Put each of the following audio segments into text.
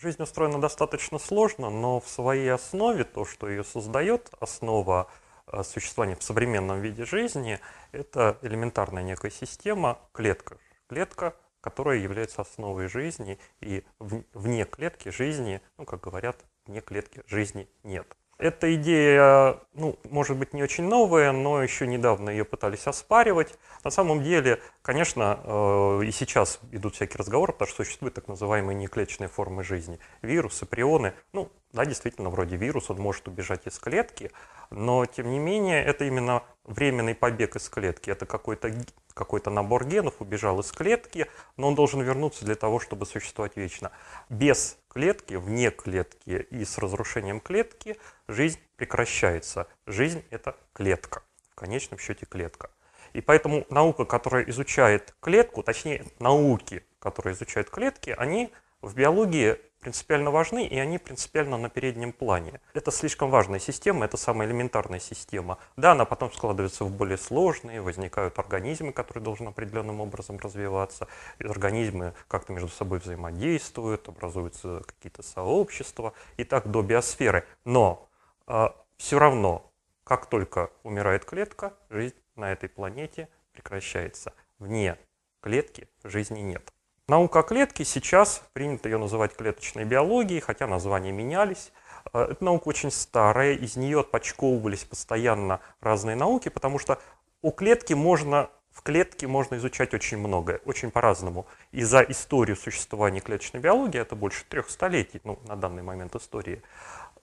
Жизнь устроена достаточно сложно, но в своей основе то, что ее создает, основа э, существования в современном виде жизни, это элементарная некая система, клетка. Клетка, которая является основой жизни, и вне клетки жизни, ну, как говорят, вне клетки жизни нет. Эта идея, ну, может быть, не очень новая, но еще недавно ее пытались оспаривать. На самом деле, конечно, э, и сейчас идут всякие разговоры, потому что существуют так называемые неклеточные формы жизни. Вирусы, прионы, ну, да, действительно, вроде вирус, он может убежать из клетки, но, тем не менее, это именно временный побег из клетки. Это какой-то какой-то набор генов убежал из клетки, но он должен вернуться для того, чтобы существовать вечно. Без клетки, вне клетки и с разрушением клетки жизнь прекращается. Жизнь – это клетка, в конечном счете клетка. И поэтому наука, которая изучает клетку, точнее науки, которые изучают клетки, они в биологии принципиально важны, и они принципиально на переднем плане. Это слишком важная система, это самая элементарная система. Да, она потом складывается в более сложные, возникают организмы, которые должны определенным образом развиваться, организмы как-то между собой взаимодействуют, образуются какие-то сообщества, и так до биосферы. Но э, а, все равно, как только умирает клетка, жизнь на этой планете прекращается. Вне клетки жизни нет. Наука о клетке сейчас, принято ее называть клеточной биологией, хотя названия менялись. Э, эта наука очень старая, из нее отпочковывались постоянно разные науки, потому что у клетки можно, в клетке можно изучать очень многое, очень по-разному. И за историю существования клеточной биологии, это больше трех столетий, ну, на данный момент истории,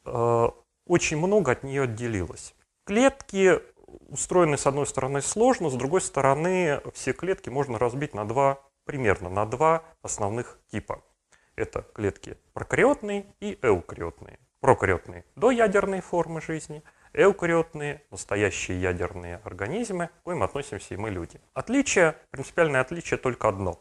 э, очень много от нее отделилось. Клетки устроены, с одной стороны, сложно, с другой стороны, все клетки можно разбить на два примерно на два основных типа. Это клетки прокариотные и эукариотные. Прокариотные – доядерные формы жизни, эукариотные – настоящие ядерные организмы, к коим относимся и мы люди. Отличие, принципиальное отличие только одно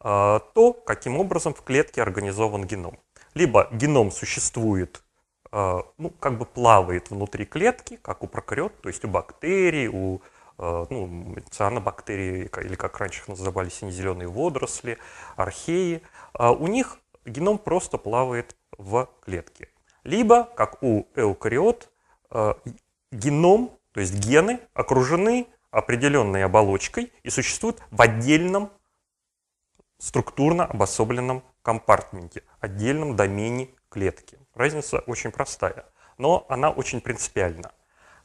а, – то, каким образом в клетке организован геном. Либо геном существует, а, ну, как бы плавает внутри клетки, как у прокариот, то есть у бактерий, у ну, цианобактерии, или как раньше их называли, сине-зеленые водоросли, археи, а у них геном просто плавает в клетке. Либо, как у эукариот, э, геном, то есть гены, окружены определенной оболочкой и существуют в отдельном структурно обособленном компартменте, отдельном домене клетки. Разница очень простая, но она очень принципиальна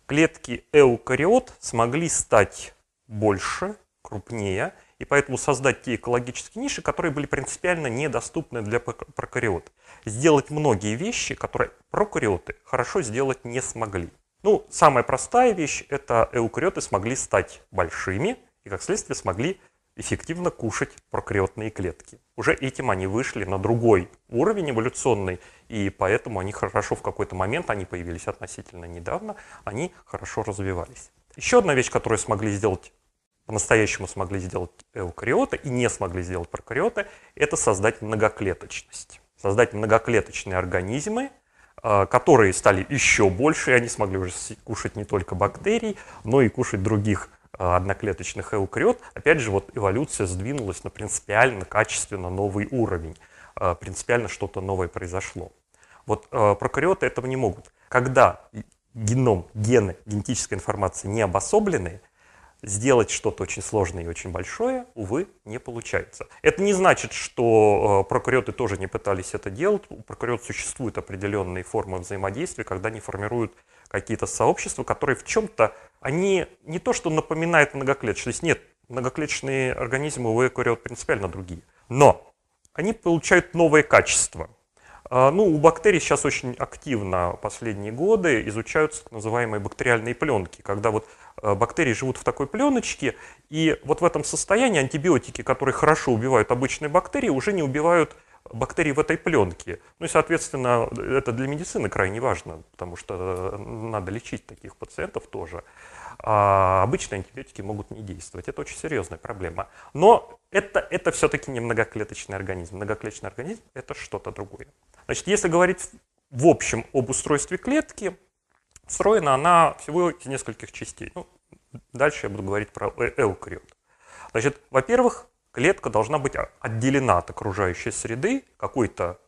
клетки эукариот смогли стать больше, крупнее, и поэтому создать те экологические ниши, которые были принципиально недоступны для прокариот. Сделать многие вещи, которые прокариоты хорошо сделать не смогли. Ну, самая простая вещь – это эукариоты смогли стать большими, и как следствие смогли эффективно кушать прокариотные клетки. Уже этим они вышли на другой уровень эволюционный, и поэтому они хорошо в какой-то момент, они появились относительно недавно, они хорошо развивались. Еще одна вещь, которую смогли сделать, по-настоящему смогли сделать эукариоты и не смогли сделать прокариоты, это создать многоклеточность. Создать многоклеточные организмы, а, которые стали еще больше, и они смогли уже кушать не только бактерий, но и кушать других одноклеточных эукариот, опять же, вот эволюция сдвинулась на принципиально, качественно новый уровень. Э, принципиально что-то новое произошло. Вот э, прокариоты этого не могут. Когда геном, гены, генетическая информация не обособлены, сделать что-то очень сложное и очень большое, увы, не получается. Это не значит, что прокариоты тоже не пытались это делать. У прокариот существуют определенные формы взаимодействия, когда они формируют какие-то сообщества, которые в чем-то, они не то что напоминают многоклеточность, нет, многоклеточные организмы у эукариот принципиально другие, но они получают новые качества. А, ну, у бактерий сейчас очень активно последние годы изучаются так называемые бактериальные пленки, когда вот а, бактерии живут в такой пленочке, и вот в этом состоянии антибиотики, которые хорошо убивают обычные бактерии, уже не убивают бактерий в этой пленке. Ну и, соответственно, это для медицины крайне важно, потому что э, надо лечить таких пациентов тоже. А обычные антибиотики могут не действовать. Это очень серьезная проблема. Но это, это все-таки не многоклеточный организм. Многоклеточный организм – это что-то другое. Значит, если говорить в общем об устройстве клетки, устроена она всего из нескольких частей. Ну, дальше я буду говорить про эукариот. Значит, во-первых, клетка должна быть отделена от окружающей среды какой-то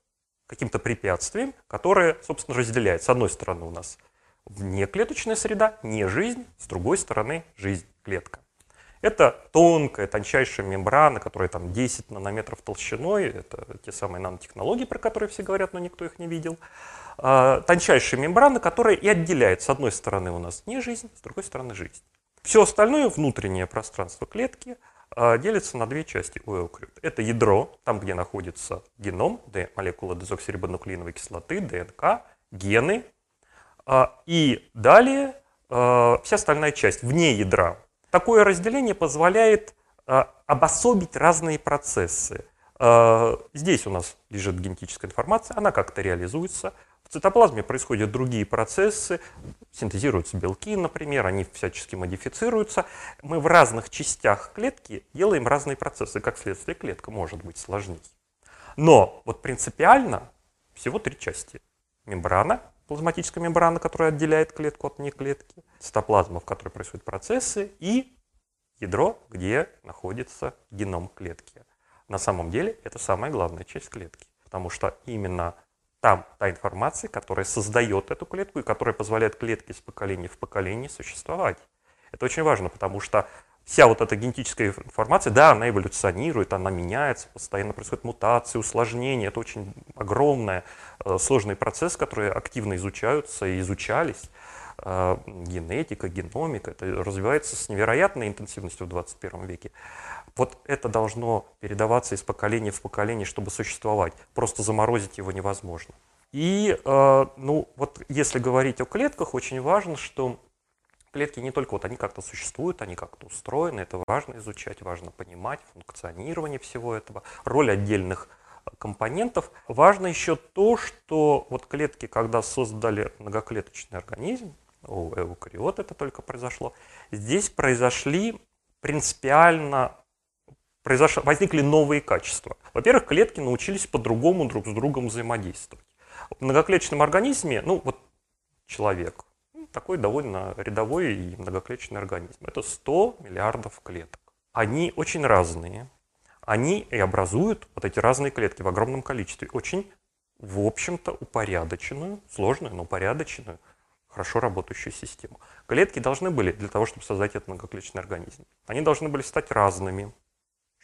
каким-то препятствием, которое, собственно, разделяет. С одной стороны у нас внеклеточная среда, не жизнь, с другой стороны жизнь, клетка. Это тонкая, тончайшая мембрана, которая там 10 нанометров толщиной, это те самые нанотехнологии, про которые все говорят, но никто их не видел. А, тончайшая мембрана, которая и отделяет с одной стороны у нас не жизнь, с другой стороны жизнь. Все остальное, внутреннее пространство клетки, делится на две части у эукариот. Это ядро, там, где находится геном, молекула дезоксирибонуклеиновой кислоты, ДНК, гены, а, и далее вся остальная часть, вне ядра, Такое разделение позволяет а, обособить разные процессы. А, здесь у нас лежит генетическая информация, она как-то реализуется. В цитоплазме происходят другие процессы, синтезируются белки, например, они всячески модифицируются. Мы в разных частях клетки делаем разные процессы, как следствие клетка может быть сложнее. Но вот принципиально всего три части. Мембрана, плазматическая мембрана, которая отделяет клетку от неклетки, цитоплазма, в которой происходят процессы, и ядро, где находится геном клетки. На самом деле это самая главная часть клетки, потому что именно там та информация, которая создает эту клетку и которая позволяет клетке с поколения в поколение существовать. Это очень важно, потому что вся вот эта генетическая информация, да, она эволюционирует, она меняется, постоянно происходят мутации, усложнения. Это очень огромный, э, сложный процесс, который активно изучаются и изучались. Э, генетика, геномика, это развивается с невероятной интенсивностью в 21 веке. Вот это должно передаваться из поколения в поколение, чтобы существовать. Просто заморозить его невозможно. И, э, ну, вот если говорить о клетках, очень важно, что Клетки не только вот они как-то существуют, они как-то устроены, это важно изучать, важно понимать функционирование всего этого, роль отдельных компонентов. Важно еще то, что вот клетки, когда создали многоклеточный организм, у эукариот это только произошло, здесь произошли принципиально произошло, возникли новые качества. Во-первых, клетки научились по-другому друг с другом взаимодействовать. В многоклеточном организме, ну вот человек, такой довольно рядовой и многоклеточный организм. Это 100 миллиардов клеток. Они очень разные. Они и образуют вот эти разные клетки в огромном количестве. Очень, в общем-то, упорядоченную, сложную, но упорядоченную, хорошо работающую систему. Клетки должны были, для того, чтобы создать этот многоклеточный организм, они должны были стать разными,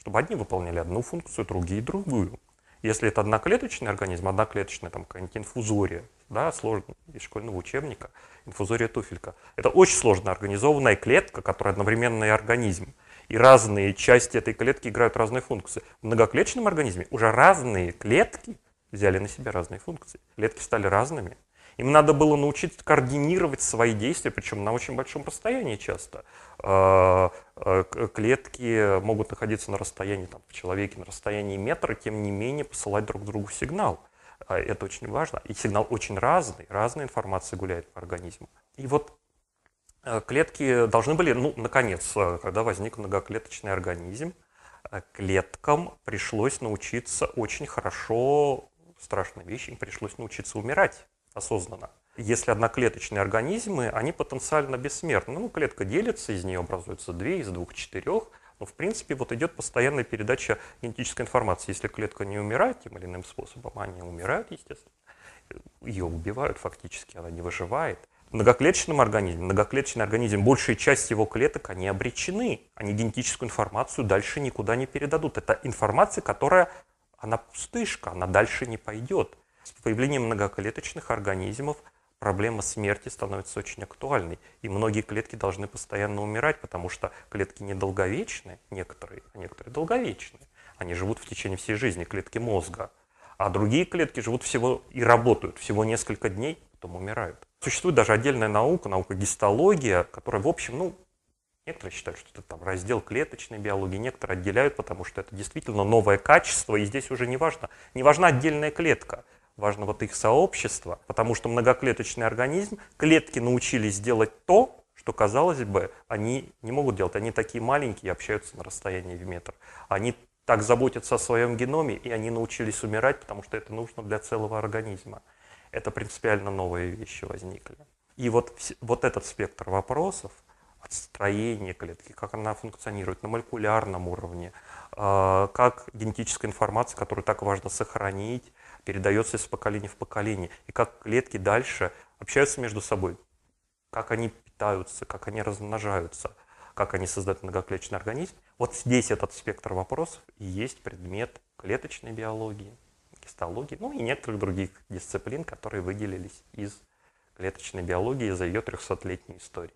чтобы одни выполняли одну функцию, другие другую. Если это одноклеточный организм, одноклеточная там какая-нибудь инфузория, да, сложно, из школьного учебника, инфузория туфелька. Это очень сложно организованная клетка, которая одновременно и организм. И разные части этой клетки играют разные функции. В многоклеточном организме уже разные клетки взяли на себя разные функции. Клетки стали разными. Им надо было научиться координировать свои действия, причем на очень большом расстоянии часто. А, а, клетки могут находиться на расстоянии, там, в человеке на расстоянии метра, тем не менее посылать друг другу сигнал. А, это очень важно. И сигнал очень разный, разная информация гуляет по организму. И вот клетки должны были, ну, наконец, когда возник многоклеточный организм, клеткам пришлось научиться очень хорошо, страшная вещь, им пришлось научиться умирать осознанно. Если одноклеточные организмы, они потенциально бессмертны. Ну, клетка делится, из нее образуются две, из двух четырех. Но, в принципе, вот идет постоянная передача генетической информации. Если клетка не умирает тем или иным способом, они умирают, естественно. Ее убивают фактически, она не выживает. В многоклеточном многоклеточный организм, большая часть его клеток, они обречены. Они генетическую информацию дальше никуда не передадут. Это информация, которая, она пустышка, она дальше не пойдет. С появлением многоклеточных организмов проблема смерти становится очень актуальной. И многие клетки должны постоянно умирать, потому что клетки недолговечны, некоторые, а некоторые долговечны. Они живут в течение всей жизни, клетки мозга. А другие клетки живут всего и работают всего несколько дней, потом умирают. Существует даже отдельная наука, наука гистология, которая, в общем, ну, некоторые считают, что это там раздел клеточной биологии, некоторые отделяют, потому что это действительно новое качество, и здесь уже не важно, не важна отдельная клетка важно вот их сообщество, потому что многоклеточный организм, клетки научились делать то, что, казалось бы, они не могут делать. Они такие маленькие, общаются на расстоянии в метр. Они так заботятся о своем геноме, и они научились умирать, потому что это нужно для целого организма. Это принципиально новые вещи возникли. И вот, вот этот спектр вопросов, от строения клетки, как она функционирует на молекулярном уровне, а, как генетическая информация, которую так важно сохранить, передается из поколения в поколение, и как клетки дальше общаются между собой, как они питаются, как они размножаются, как они создают многоклеточный организм. Вот здесь этот спектр вопросов и есть предмет клеточной биологии, гистологии, ну и некоторых других дисциплин, которые выделились из клеточной биологии за ее 300-летней истории.